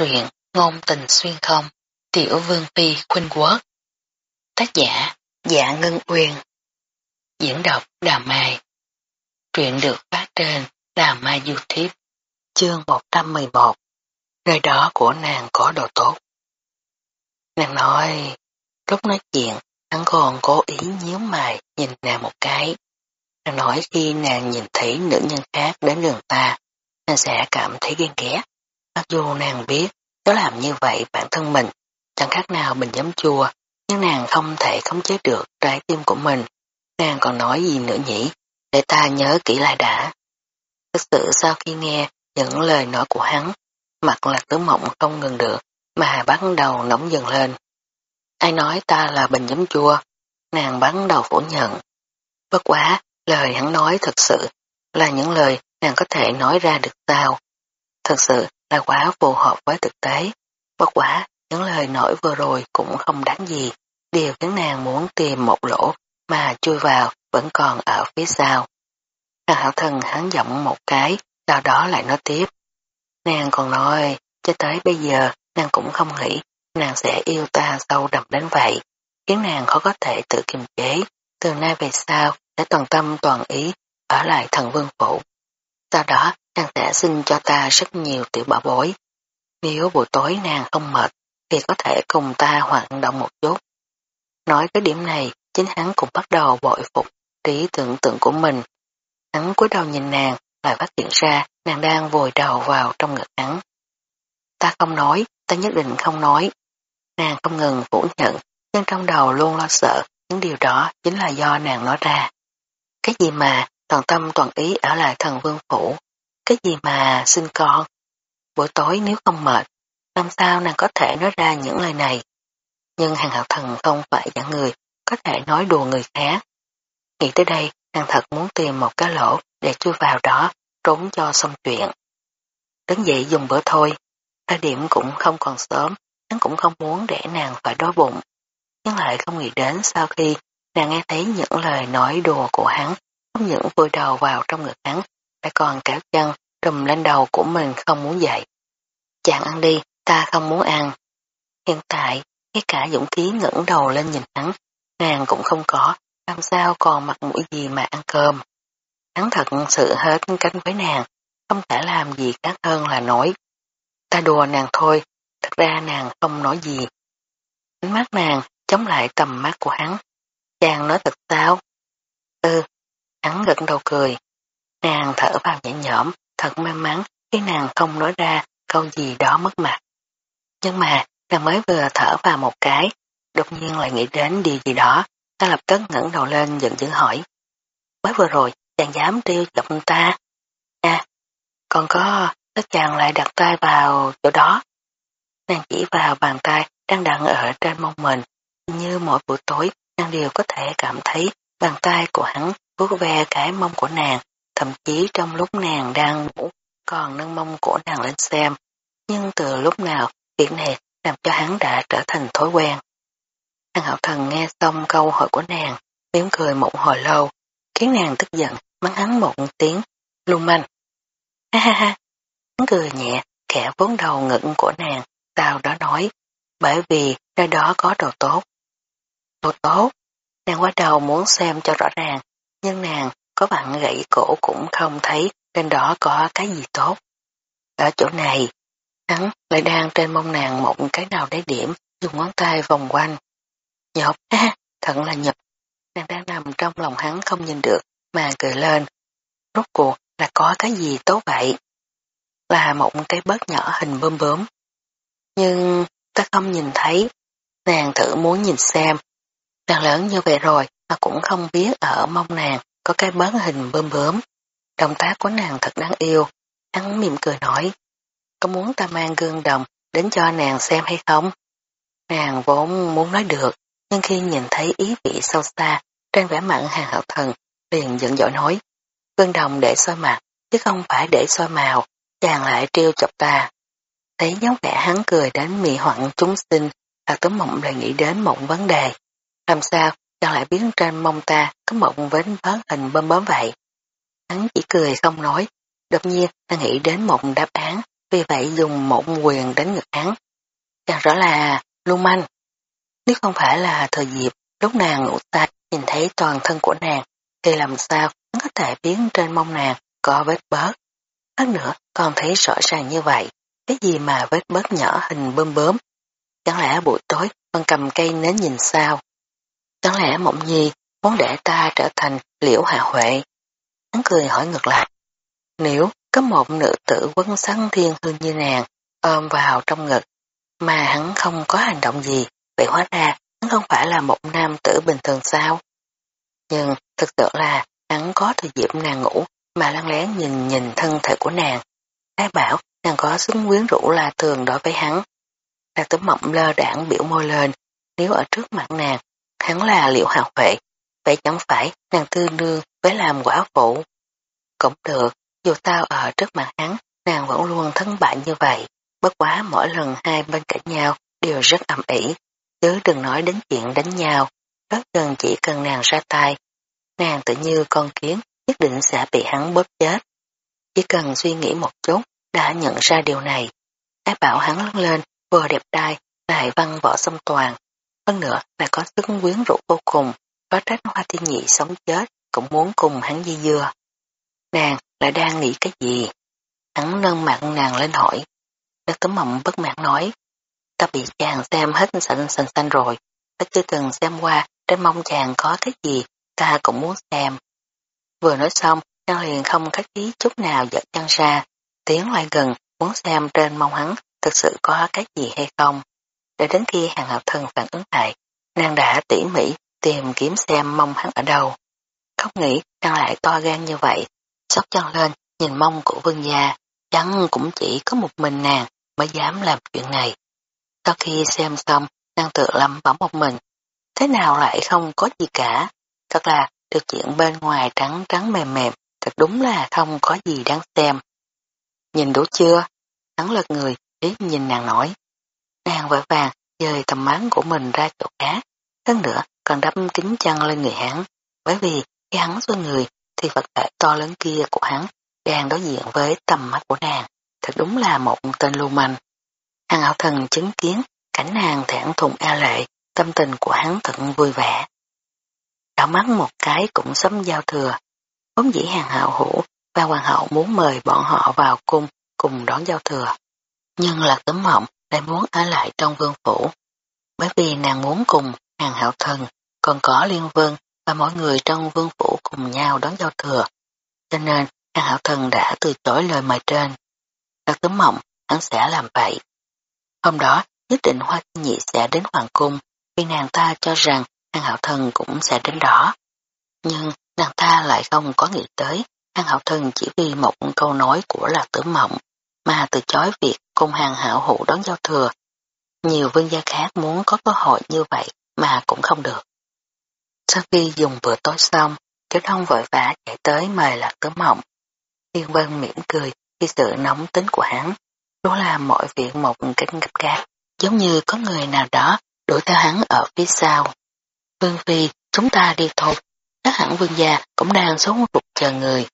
Truyện Ngôn tình xuyên không, Tiểu Vương Phi Khuynh Quốc. Tác giả Dạ Ngân Uyên. Diễn đọc, Đà Mai. Truyện được phát trên Đà Mai Youtube, Chương 111 Nơi đó của nàng có đồ tốt. Nàng nói, Lúc nói chuyện, hắn còn cố ý nhíu mày nhìn nàng một cái. Nàng nói khi nàng nhìn thấy nữ nhân khác đến gần ta, nàng sẽ cảm thấy ghen ghét. Mặc dù nàng biết nếu làm như vậy bản thân mình chẳng khác nào bình dám chua, nhưng nàng không thể khống chế được trái tim của mình. Nàng còn nói gì nữa nhỉ? Để ta nhớ kỹ lại đã. Thực sự sau khi nghe những lời nói của hắn, mặt là tứ mộng không ngừng được, mà bắt đầu nóng dần lên. Ai nói ta là bình giấm chua? Nàng bắt đầu phủ nhận. Bất quá, lời hắn nói thật sự là những lời nàng có thể nói ra được sao. Thật sự là quá phù hợp với thực tế. Bất quả, những lời nổi vừa rồi cũng không đáng gì. Điều khiến nàng muốn tìm một lỗ mà chui vào vẫn còn ở phía sau. Hàng hảo thần hắn giọng một cái, sau đó lại nói tiếp. Nàng còn nói, cho tới bây giờ nàng cũng không nghĩ nàng sẽ yêu ta sâu đậm đến vậy, khiến nàng khó có thể tự kiềm chế. Từ nay về sau, sẽ toàn tâm toàn ý ở lại thần vương phủ. Sau đó, nàng sẽ xin cho ta rất nhiều tiểu bảo bối. Nếu buổi tối nàng không mệt, thì có thể cùng ta hoạt động một chút. Nói cái điểm này, chính hắn cũng bắt đầu bội phục trí tưởng tượng của mình. Hắn cúi đầu nhìn nàng, lại phát hiện ra nàng đang vùi đầu vào trong ngực hắn. Ta không nói, ta nhất định không nói. Nàng không ngừng phủ nhận, nhưng trong đầu luôn lo sợ những điều đó chính là do nàng nói ra. Cái gì mà toàn tâm toàn ý ở lại thần vương phủ, cái gì mà xin con. Buổi tối nếu không mệt, làm sao nàng có thể nói ra những lời này. Nhưng hàng hạo thần không phải dạng người có thể nói đùa người khác. Nghĩ tới đây, nàng thật muốn tìm một cái lỗ để chui vào đó, trốn cho xong chuyện. Đứng dậy dùng bữa thôi, thời điểm cũng không còn sớm, hắn cũng không muốn để nàng phải đói bụng. Nhưng lại không nghĩ đến sau khi nàng nghe thấy những lời nói đùa của hắn, không những vùi đầu vào trong ngực hắn, lại còn kéo chân trùm lên đầu của mình không muốn dậy. Chàng ăn đi, ta không muốn ăn. Hiện tại, ngay cả dũng khí ngẩng đầu lên nhìn hắn, nàng cũng không có, làm sao còn mặt mũi gì mà ăn cơm. Hắn thật sự hết cánh với nàng, không thể làm gì khác hơn là nói. Ta đùa nàng thôi, thật ra nàng không nói gì. Ánh mắt nàng chống lại tầm mắt của hắn. Chàng nói thật sao? Ừ, hắn gật đầu cười. Nàng thở vào nhẹ nhõm, thật may mắn khi nàng không nói ra câu gì đó mất mặt. Nhưng mà, nàng mới vừa thở vào một cái, đột nhiên lại nghĩ đến điều gì đó, ta lập tức ngẩng đầu lên giận dữ hỏi. Mới vừa rồi, chàng dám trêu chọc ta. À, còn có, tất chàng lại đặt tay vào chỗ đó. Nàng chỉ vào bàn tay đang đặt ở trên mông mình, như mỗi buổi tối, nàng đều có thể cảm thấy bàn tay của hắn vuốt ve cái mông của nàng, thậm chí trong lúc nàng đang ngủ, còn nâng mông của nàng lên xem. Nhưng từ lúc nào, việc này làm cho hắn đã trở thành thói quen. Hàng hậu thần nghe xong câu hỏi của nàng, mỉm cười một hồi lâu, khiến nàng tức giận, mắng hắn một tiếng, lung manh. Ha ha ha, hắn cười nhẹ, khẽ vốn đầu ngực của nàng, sau đó nói, bởi vì nơi đó có đồ tốt. Đồ tốt, nàng qua đầu muốn xem cho rõ ràng, nhưng nàng có bạn gãy cổ cũng không thấy trên đó có cái gì tốt. Ở chỗ này, hắn lại đang trên mông nàng một cái nào đấy điểm, dùng ngón tay vòng quanh. Nhọc, ha, thật là nhọc. Nàng đang nằm trong lòng hắn không nhìn được, mà cười lên. Rốt cuộc là có cái gì tốt vậy? Là một cái bớt nhỏ hình bơm bướm. Nhưng ta không nhìn thấy. Nàng thử muốn nhìn xem. Nàng lớn như vậy rồi mà cũng không biết ở mông nàng có cái bớn hình bơm bướm. Động tác của nàng thật đáng yêu. Hắn mỉm cười nói. Có muốn ta mang gương đồng đến cho nàng xem hay không? Nàng vốn muốn nói được, nhưng khi nhìn thấy ý vị sâu xa trên vẻ mặn hàng hậu thần, liền giận dỗi nói. Gương đồng để soi mặt, chứ không phải để soi màu, chàng lại trêu chọc ta. Thấy dáng vẻ hắn cười đến mị hoạn chúng sinh, Lạc Tấm Mộng lại nghĩ đến một vấn đề. Làm sao chẳng lại biến trên mông ta có một vết vết hình bơm bớm vậy? Hắn chỉ cười không nói, đột nhiên ta nghĩ đến một đáp án, vì vậy dùng một quyền đánh ngực hắn. Càng rõ là lưu manh. Nếu không phải là thời dịp lúc nàng ngủ ta nhìn thấy toàn thân của nàng thì làm sao hắn có thể biến trên mông nàng có vết bớt. Hơn nữa còn thấy rõ ràng như vậy, cái gì mà vết bớt nhỏ hình bơm bướm. Chẳng lẽ buổi tối con cầm cây nến nhìn sao? Chẳng lẽ mộng nhi muốn để ta trở thành liễu hạ huệ? Hắn cười hỏi ngược lại. Nếu có một nữ tử quân sắn thiên hương như nàng ôm vào trong ngực mà hắn không có hành động gì, vậy hóa ra hắn không phải là một nam tử bình thường sao? Nhưng thực sự là hắn có thời điểm nàng ngủ mà lăn lén nhìn nhìn thân thể của nàng. Ai bảo nàng có sức quyến rũ là thường đối với hắn. Lạc tử mộng lơ đảng biểu môi lên, nếu ở trước mặt nàng, hắn là liệu hào huệ, vậy chẳng phải nàng tư nương với làm quả phụ. Cũng được, dù tao ở trước mặt hắn, nàng vẫn luôn thân bại như vậy, bất quá mỗi lần hai bên cạnh nhau đều rất ầm ĩ, chứ đừng nói đến chuyện đánh nhau, rất gần chỉ cần nàng ra tay. Nàng tự như con kiến, nhất định sẽ bị hắn bóp chết. Chỉ cần suy nghĩ một chút, đã nhận ra điều này. Ái bảo hắn lớn lên, vừa đẹp trai, lại văn võ xâm toàn. Hơn nữa là có sức quyến rũ vô cùng, có trách hoa tiên nhị sống chết, cũng muốn cùng hắn di dưa. Nàng lại đang nghĩ cái gì? Hắn nâng mặt nàng lên hỏi. nước tấm mộng bất mãn nói. Ta bị chàng xem hết sạch xanh xanh rồi. Ta chưa từng xem qua trên mông chàng có cái gì, ta cũng muốn xem. Vừa nói xong, Trang liền không khách khí chút nào giật chân ra, tiến lại gần, muốn xem trên mông hắn thực sự có cái gì hay không. Để đến khi hàng hợp thần phản ứng lại, nàng đã tỉ mỉ tìm kiếm xem mông hắn ở đâu. Không nghĩ nàng lại to gan như vậy, sóc chân lên, nhìn mông của vương gia, chẳng cũng chỉ có một mình nàng mới dám làm chuyện này. Sau khi xem xong, nàng tự lầm bấm một mình, thế nào lại không có gì cả, thật là được chuyện bên ngoài trắng trắng mềm mềm, thật đúng là không có gì đáng xem. Nhìn đủ chưa? Hắn lật người, ý nhìn nàng nói. Nàng vội vàng, dời tầm mắt của mình ra chỗ khác, hơn nữa còn đắp kính chân lên người hắn, bởi vì khi hắn xoay người thì vật thể to lớn kia của hắn đang đối diện với tầm mắt của nàng, thật đúng là một tên lưu manh. Hàng hậu thần chứng kiến cảnh nàng thản thùng e lệ, tâm tình của hắn thật vui vẻ. Đảo mắt một cái cũng sấm giao thừa, vốn dĩ hàng hậu hữu và hoàng hậu muốn mời bọn họ vào cung cùng đón giao thừa. Nhưng là tấm mộng lại muốn ở lại trong vương phủ, bởi vì nàng muốn cùng hàng hậu thần, còn có liên vương và mọi người trong vương phủ cùng nhau đón giao thừa. Cho nên, hàng hậu thần đã từ chối lời mời trên. Lạc tấm mộng, hắn sẽ làm vậy. Hôm đó, nhất định Hoa Nhị sẽ đến Hoàng Cung, vì nàng ta cho rằng hàng hậu thần cũng sẽ đến đó. Nhưng nàng ta lại không có nghĩ tới, hàng hậu thần chỉ vì một câu nói của Lạc Tử Mộng mà từ chối việc cùng hàng hảo hữu đón giao thừa. Nhiều vương gia khác muốn có cơ hội như vậy mà cũng không được. Sau khi dùng bữa tối xong, Kiều Đông vội vã chạy tới mời Lạc Tứ Mộng. Thiên Vân mỉm cười khi sự nóng tính của hắn. Đó là mọi việc một cách gấp gáp, giống như có người nào đó đuổi theo hắn ở phía sau. Vương Phi, chúng ta đi thôi. Các hẳn vương gia cũng đang sống rụt chờ người.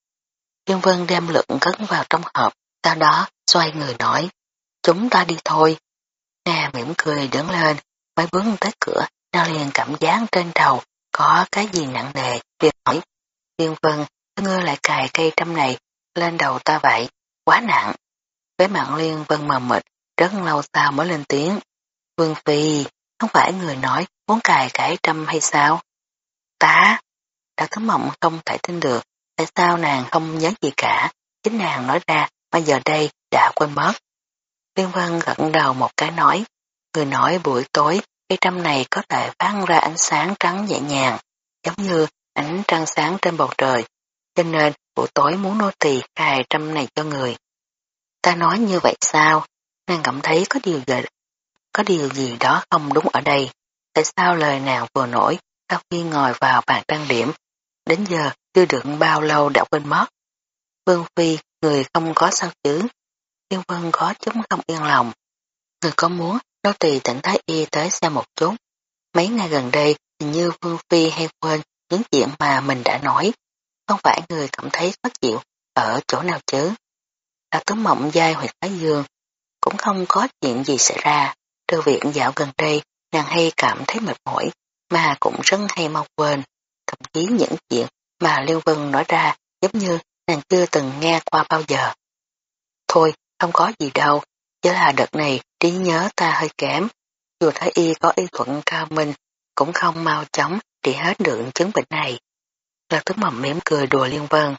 Thiên Vân đem lượng cấn vào trong hộp, sau đó xoay người nói, chúng ta đi thôi. Nga mỉm cười đứng lên, mới bước tới cửa, nó liền cảm giác trên đầu có cái gì nặng nề, liền hỏi. liên Vân, ngươi lại cài cây trăm này lên đầu ta vậy, quá nặng. Với mạng liên vân mờ mịt, rất lâu sau mới lên tiếng. Vương Phi, không phải người nói muốn cài cái trăm hay sao? Ta, đã có mộng không thể tin được, tại sao nàng không nhớ gì cả, chính nàng nói ra mà giờ đây đã quên mất. Liên Vân gật đầu một cái nói, người nói buổi tối cây trăm này có thể phát ra ánh sáng trắng nhẹ nhàng, giống như ánh trăng sáng trên bầu trời, cho nên buổi tối muốn nô tỳ cài trăm này cho người. Ta nói như vậy sao? Nàng cảm thấy có điều gì, có điều gì đó không đúng ở đây. Tại sao lời nào vừa nổi sau khi ngồi vào bàn trang điểm, đến giờ chưa được bao lâu đã quên mất. Vương Phi, người không có sao chứ. Tiêu Vân có chút không yên lòng. Người có muốn đâu tùy tỉnh thái y tới xem một chút. Mấy ngày gần đây hình như Vương Phi hay quên những chuyện mà mình đã nói. Không phải người cảm thấy khó chịu ở chỗ nào chứ. là tướng mộng dai huyệt thái dương. Cũng không có chuyện gì xảy ra, trừ viện dạo gần đây, nàng hay cảm thấy mệt mỏi, mà cũng rất hay mau quên. Thậm chí những chuyện mà Liêu Vân nói ra giống như nàng chưa từng nghe qua bao giờ. Thôi, không có gì đâu, chỉ là đợt này trí nhớ ta hơi kém. Dù thái y có y thuận cao minh, cũng không mau chóng trị hết được chứng bệnh này. Lạc tướng mầm mỉm cười đùa Liên Vân.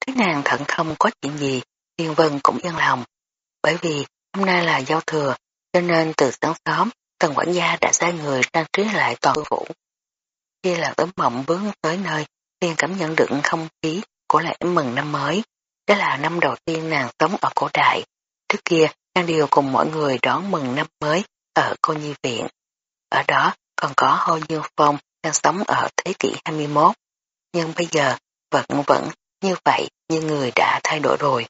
Thấy nàng thận không có chuyện gì, Liên Vân cũng yên lòng. Bởi vì hôm nay là giao thừa, cho nên từ sáng sớm, tần quản gia đã sai người trang trí lại toàn phủ. Khi lạc tấm mộng bước tới nơi, liền cảm nhận được không khí của lễ mừng năm mới. Đó là năm đầu tiên nàng sống ở cổ đại. Trước kia, nàng đều cùng mọi người đón mừng năm mới ở cô nhi viện. Ở đó còn có Hồ Dương Phong đang sống ở thế kỷ 21. Nhưng bây giờ, vẫn vẫn như vậy như người đã thay đổi rồi.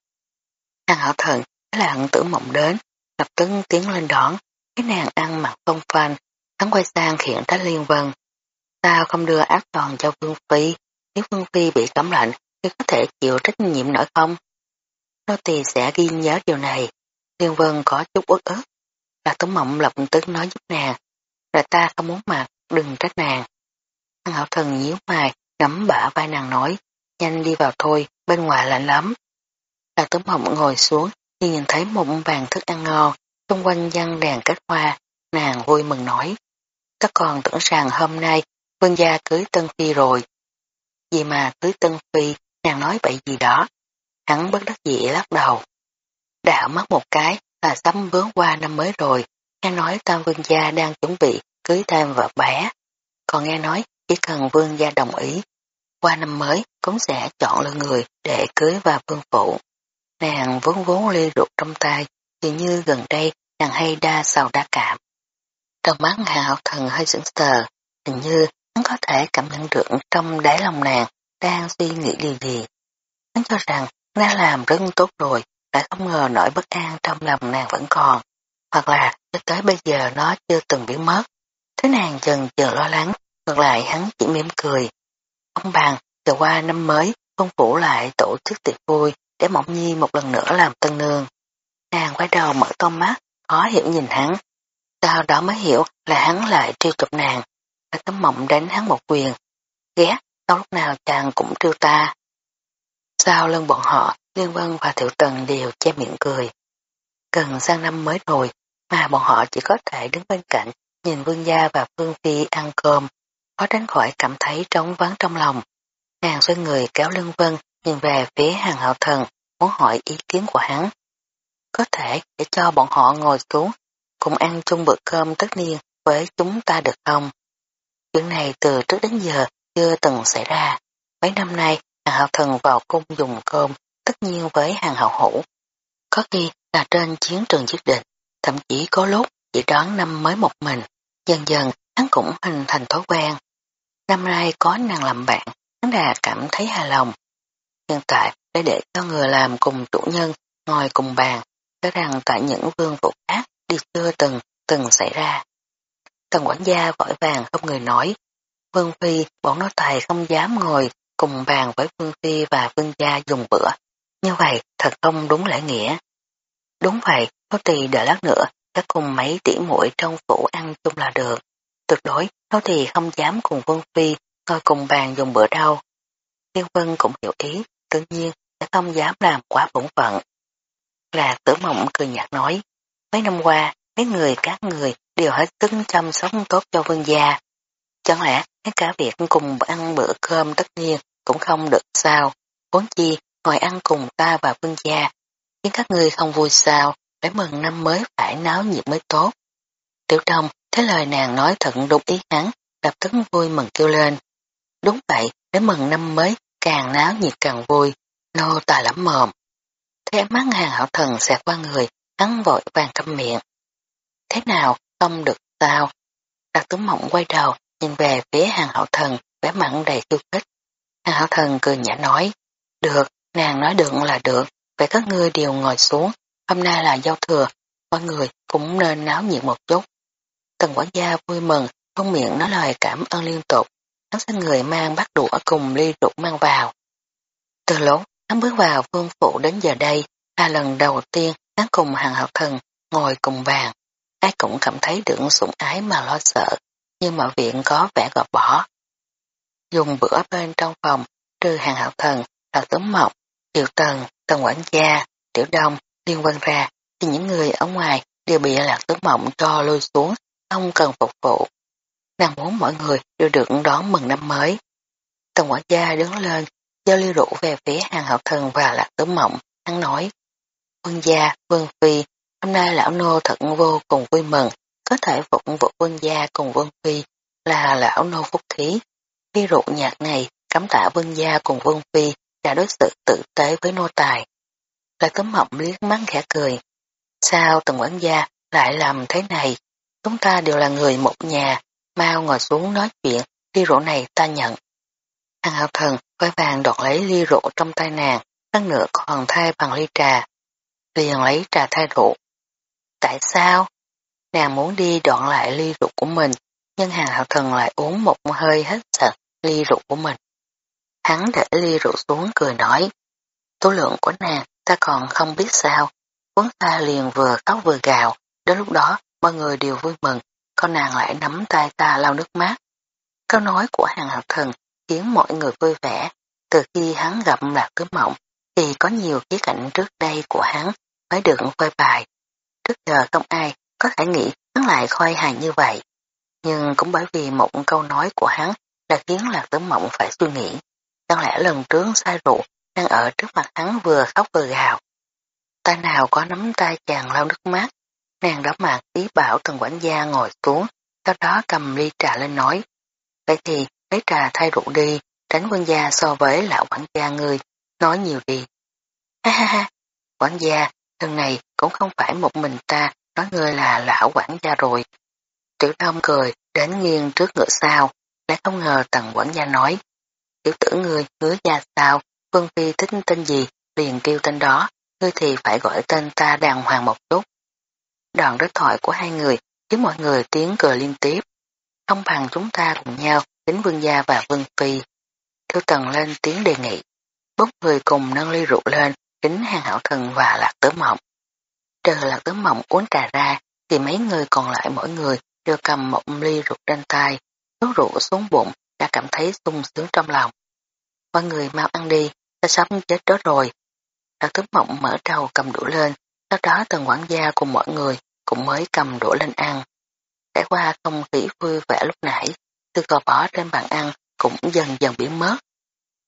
Nàng hảo thần là hận tử mộng đến, lập tức tiến lên đón, cái nàng ăn mặc phong phanh, hắn quay sang khiển trách liên vân. Sao không đưa ác toàn cho Vương Phi, nếu Vương Phi bị cấm lạnh ngươi có thể chịu trách nhiệm nổi không? Nô tỳ sẽ ghi nhớ điều này. Liên Vân có chút uất ức. Là Tống Mộng lập tức nói giúp nàng. Là ta không muốn mặc, đừng trách nàng. Thằng hảo thần nhíu mày, nắm bả vai nàng nói, nhanh đi vào thôi, bên ngoài lạnh lắm. Là Tống Mộng ngồi xuống, nhìn thấy một bàn thức ăn ngon, xung quanh dân đèn kết hoa, nàng vui mừng nói. Ta còn tưởng rằng hôm nay vương gia cưới Tân Phi rồi. Vì mà cưới Tân Phi, nàng nói bậy gì đó. Hắn bất đắc dĩ lắc đầu. Đạo mất một cái là sắm bướng qua năm mới rồi, nghe nói Tam Vương gia đang chuẩn bị cưới thêm vợ bé. Còn nghe nói chỉ cần Vương gia đồng ý, qua năm mới cũng sẽ chọn lựa người để cưới vào vương phủ. Nàng vốn vốn ly ruột trong tay, dường như gần đây nàng hay đa sầu đa cảm. Trong mắt hạo thần hơi sững sờ, hình như hắn có thể cảm nhận được trong đáy lòng nàng đang suy nghĩ điều gì. Hắn cho rằng nàng làm rất tốt rồi, lại không ngờ nỗi bất an trong lòng nàng vẫn còn, hoặc là cho tới bây giờ nó chưa từng biến mất. Thế nàng dần dần lo lắng, ngược lại hắn chỉ mỉm cười. Ông bằng, chờ qua năm mới, phong phủ lại tổ chức tiệc vui để Mộng Nhi một lần nữa làm tân nương. Nàng quay đầu mở to mắt, khó hiểu nhìn hắn. Sau đó mới hiểu là hắn lại trêu chọc nàng. Và tấm mộng đánh hắn một quyền. Ghét, sau lúc nào chàng cũng trêu ta. Sau lưng bọn họ, Liên Vân và Thiệu Tần đều che miệng cười. Gần sang năm mới rồi, mà bọn họ chỉ có thể đứng bên cạnh, nhìn Vương Gia và Phương Phi ăn cơm, khó tránh khỏi cảm thấy trống vắng trong lòng. Nàng xoay người kéo lưng Vân, nhìn về phía hàng hậu thần, muốn hỏi ý kiến của hắn. Có thể để cho bọn họ ngồi xuống, cùng ăn chung bữa cơm tất niên với chúng ta được không? Chuyện này từ trước đến giờ chưa từng xảy ra. Mấy năm nay, hàng hậu thần vào cung dùng cơm, tất nhiên với hàng hậu hữu. Có khi là trên chiến trường giết địch, thậm chí có lúc chỉ đón năm mới một mình. Dần dần, hắn cũng hình thành thói quen. Năm nay có nàng làm bạn, hắn đã cảm thấy hài lòng. Hiện tại, để để cho người làm cùng chủ nhân ngồi cùng bàn, cho rằng tại những vương vụ khác đi chưa từng, từng xảy ra. Tần quản gia vội vàng không người nói, Vương Phi bọn nó tài không dám ngồi cùng bàn với Vương Phi và Vương gia dùng bữa. Như vậy thật không đúng lễ nghĩa. Đúng vậy, nó thì đợi lát nữa, sẽ cùng mấy tỉ muội trong phủ ăn chung là được. Tuyệt đối, nó thì không dám cùng Vương Phi ngồi cùng bàn dùng bữa đâu. Liên Vân cũng hiểu ý, tự nhiên sẽ không dám làm quá bổn phận. Là tử mộng cười nhạt nói, mấy năm qua, mấy người các người đều hết sức chăm sóc tốt cho vương gia. Chẳng lẽ cả việc cùng ăn bữa cơm tất nhiên cũng không được sao, vốn chi ngồi ăn cùng ta và vương gia, khiến các người không vui sao, để mừng năm mới phải náo nhiệt mới tốt. Tiểu đông thấy lời nàng nói thận đúng ý hắn, lập tức vui mừng kêu lên. Đúng vậy, để mừng năm mới càng náo nhiệt càng vui, nô tài lắm mồm. Thế mắt hàng hảo thần xẹt qua người, hắn vội vàng câm miệng. Thế nào, không được sao? Đặc tướng mộng quay đầu, nhìn về phía hàng hậu thần, vẻ mặn đầy khiêu khích. Hàng hậu thần cười nhã nói, được, nàng nói được là được, vậy các ngươi đều ngồi xuống, hôm nay là giao thừa, mọi người cũng nên náo nhiệt một chút. Tần quản gia vui mừng, không miệng nói lời cảm ơn liên tục, hắn xin người mang bát đũa cùng ly rượu mang vào. Từ lúc hắn bước vào vương phủ đến giờ đây, là lần đầu tiên hắn cùng hàng học thần ngồi cùng bàn. Ai cũng cảm thấy được sủng ái mà lo sợ, nhưng mà viện có vẻ gọt bỏ. Dùng bữa bên trong phòng, trừ hàng hạo thần, là tấm mộc, triệu tần, tần quản gia, tiểu đông, liên quan ra, thì những người ở ngoài đều bị lạc tấm mộng cho lôi xuống, không cần phục vụ. Nàng muốn mọi người đều được đón mừng năm mới. Tần quản gia đứng lên, giao lưu rượu về phía hàng hậu thần và lạc tấm mộng, hắn nói. Vương gia, vương phi, hôm nay lão nô thật vô cùng vui mừng, có thể phục vụ quân gia cùng vương phi là lão nô phúc khí. Ly rượu nhạc này cảm tạ vương gia cùng vương phi đã đối xử tử tế với nô tài. Lại tấm mộng liếc mắt khẽ cười. Sao tần quản gia lại làm thế này? Chúng ta đều là người một nhà, mau ngồi xuống nói chuyện, ly rượu này ta nhận. Hàng hào thần vội vàng đoạt lấy ly rượu trong tay nàng, hơn nữa còn thay bằng ly trà. Liền lấy trà thay rượu. Tại sao? Nàng muốn đi đoạn lại ly rượu của mình, nhưng hàng hạo thần lại uống một hơi hết sạch ly rượu của mình. Hắn để ly rượu xuống cười nói, tố lượng của nàng ta còn không biết sao, quấn ta liền vừa khóc vừa gào, đến lúc đó mọi người đều vui mừng, con nàng lại nắm tay ta lau nước mắt. Câu nói của hàng hạo thần khiến mọi người vui vẻ, từ khi hắn gặp lạc cứ mộng thì có nhiều khía cạnh trước đây của hắn mới được phơi bài. Trước giờ không ai có thể nghĩ hắn lại khoai hài như vậy. Nhưng cũng bởi vì một câu nói của hắn đã khiến lạc Tử mộng phải suy nghĩ. Chẳng lẽ lần trước sai rượu đang ở trước mặt hắn vừa khóc vừa gào. Ta nào có nắm tay chàng lau nước mắt, nàng đó mặt ý bảo tần quản gia ngồi xuống, sau đó cầm ly trà lên nói. Vậy thì lấy trà thay rượu đi, tránh quân gia so với lão quản gia ngươi, nói nhiều đi. Ha ha ha, quản gia, lần này cũng không phải một mình ta nói ngươi là lão quản gia rồi. Tiểu đông cười, đến nghiêng trước ngựa sao, lại không ngờ tần quản gia nói. Tiểu tử ngươi hứa gia sao, Vương Phi thích tên gì, liền kêu tên đó, ngươi thì phải gọi tên ta đàng hoàng một chút. Đoạn đối thoại của hai người khiến mọi người tiếng cười liên tiếp. Không bằng chúng ta cùng nhau đến Vương Gia và Vương Phi. Theo tần lên tiếng đề nghị. Bốn người cùng nâng ly rượu lên, kính hàng hảo thần và lạc tớ mộng. Trừ lạc tớ mộng uống trà ra, thì mấy người còn lại mỗi người đều cầm một ly rượu trên tay, nuốt rượu xuống bụng, đã cảm thấy sung sướng trong lòng. Mọi người mau ăn đi, ta sắp chết đó rồi. Lạc tớ mộng mở trầu cầm đũa lên, sau đó tần quản gia cùng mọi người cũng mới cầm đũa lên ăn. Trải qua không khí vui vẻ lúc nãy, từ cò bỏ trên bàn ăn cũng dần dần biến mất.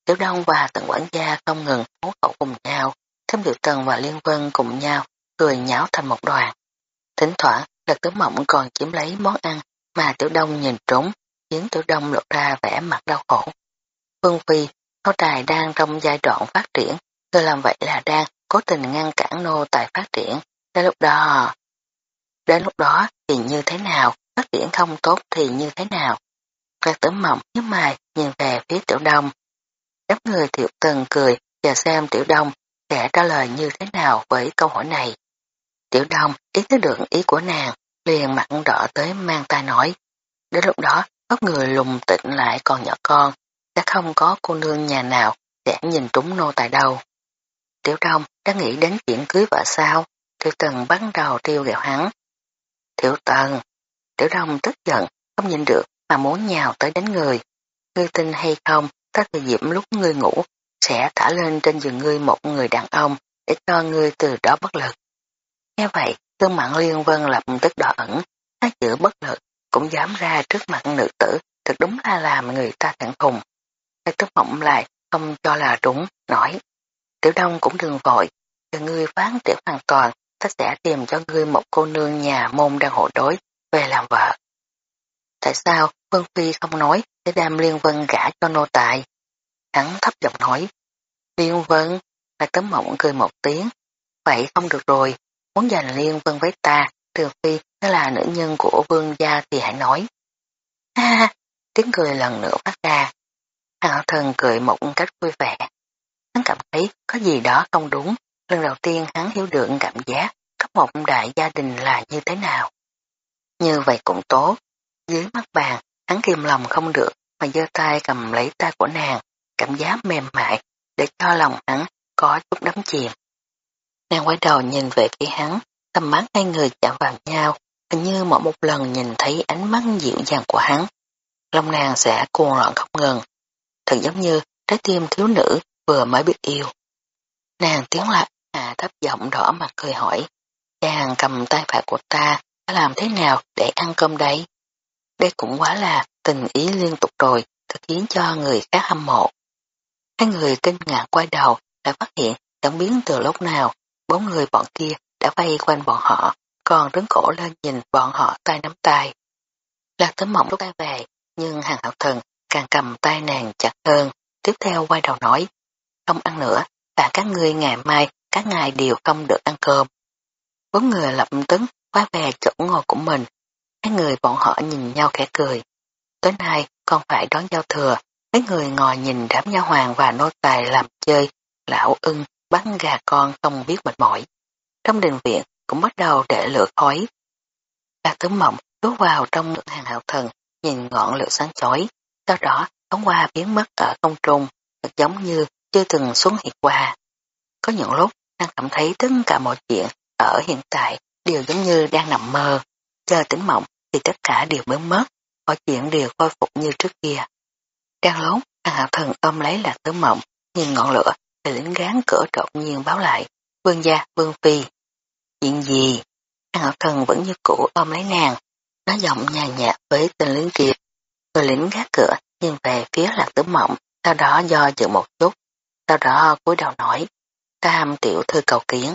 Tiểu Đông và tần quản gia không ngừng hú khẩu cùng nhau, thêm Tiểu Tần và Liên Vân cùng nhau, cười nháo thành một đoàn. Thỉnh thoảng, Lật tướng Mộng còn chiếm lấy món ăn mà Tiểu Đông nhìn trúng, khiến Tiểu Đông lộ ra vẻ mặt đau khổ. Phương Phi, nô tài đang trong giai đoạn phát triển, người làm vậy là đang cố tình ngăn cản nô tài phát triển, đến lúc đó... Đến lúc đó thì như thế nào, phát triển không tốt thì như thế nào. Lạc tử mộng nhíu mày nhìn về phía tiểu đông. Đám người tiểu tần cười và xem tiểu đông sẽ trả lời như thế nào với câu hỏi này. Tiểu đông ý thức được ý của nàng, liền mặt đỏ tới mang tay nói. Đến lúc đó, có người lùng tịnh lại còn nhỏ con, sẽ không có cô nương nhà nào sẽ nhìn trúng nô tài đâu. Tiểu đông đã nghĩ đến chuyện cưới vợ sao, tiểu tần bắt đầu tiêu gẹo hắn. Tiểu tần, tiểu đông tức giận, không nhìn được mà muốn nhào tới đánh người. Ngươi tin hay không, ta thời diệm lúc ngươi ngủ, sẽ thả lên trên giường ngươi một người đàn ông để cho ngươi từ đó bất lực. Nghe vậy, tương mạng liên vân lập tức đỏ ẩn, hai chữ bất lực, cũng dám ra trước mặt nữ tử, thật đúng là làm người ta thẳng thùng. Cái tức mộng lại, không cho là đúng, nói. Tiểu đông cũng đừng vội, cho ngươi phán tiểu hoàn toàn, ta sẽ tìm cho ngươi một cô nương nhà môn đang hộ đối, về làm vợ. Tại sao Vân Phi không nói để đam Liên Vân gả cho nô tài? Hắn thấp giọng nói. Liên Vân, là tấm mộng cười một tiếng. Vậy không được rồi, muốn giành Liên Vân với ta, trừ phi nó là nữ nhân của vương gia thì hãy nói. Ha, tiếng cười lần nữa phát ra. Hạo thần cười một cách vui vẻ. Hắn cảm thấy có gì đó không đúng. Lần đầu tiên hắn hiểu được cảm giác có một đại gia đình là như thế nào. Như vậy cũng tốt, dưới mắt bàn, hắn kìm lòng không được mà giơ tay cầm lấy tay của nàng, cảm giác mềm mại để cho lòng hắn có chút đắm chìm. Nàng quay đầu nhìn về phía hắn, tầm mắt hai người chạm vào nhau, hình như mỗi một lần nhìn thấy ánh mắt dịu dàng của hắn. Lòng nàng sẽ cuồng loạn không ngừng. Thật giống như trái tim thiếu nữ vừa mới biết yêu. Nàng tiếng lại, à thấp giọng đỏ mặt cười hỏi, chàng cầm tay phải của ta, ta làm thế nào để ăn cơm đấy? Đây cũng quá là tình ý liên tục rồi, thật khiến cho người khác hâm mộ. Hai người kinh ngạc quay đầu, đã phát hiện chẳng biến từ lúc nào, bốn người bọn kia đã vây quanh bọn họ, còn đứng cổ lên nhìn bọn họ tay nắm tay. Lạc tấm mộng lúc tay về, nhưng hàng hậu thần càng cầm tay nàng chặt hơn, tiếp theo quay đầu nói, không ăn nữa, và các ngươi ngày mai, các ngài đều không được ăn cơm. Bốn người lập tức quay về chỗ ngồi của mình, hai người bọn họ nhìn nhau khẽ cười. Tối nay còn phải đón giao thừa, mấy người ngồi nhìn đám nha hoàng và nô tài làm chơi, lão ưng bắn gà con không biết mệt mỏi. Trong đình viện cũng bắt đầu để lửa khói. Lạc tướng mộng đốt vào trong hàng hạo thần, nhìn ngọn lửa sáng chói, sau đó phóng qua biến mất ở không trung, thật giống như chưa từng xuống hiện qua. Có những lúc đang cảm thấy tất cả mọi chuyện ở hiện tại đều giống như đang nằm mơ, chờ tỉnh mộng thì tất cả đều biến mất, mọi chuyện đều khôi phục như trước kia. Đang lúc, hàng hạo thần ôm lấy lạc tướng mộng, nhìn ngọn lửa lính gán cửa đột nhiên báo lại, vương gia, vương phi. Chuyện gì? Hàng hậu thần vẫn như cũ ôm lấy nàng, nói giọng nhà nhạt với tên lính kia. Người lính gác cửa nhìn về phía lạc tử mộng, sau đó do dự một chút, sau đó cúi đầu nói, tam tiểu thư cầu kiến.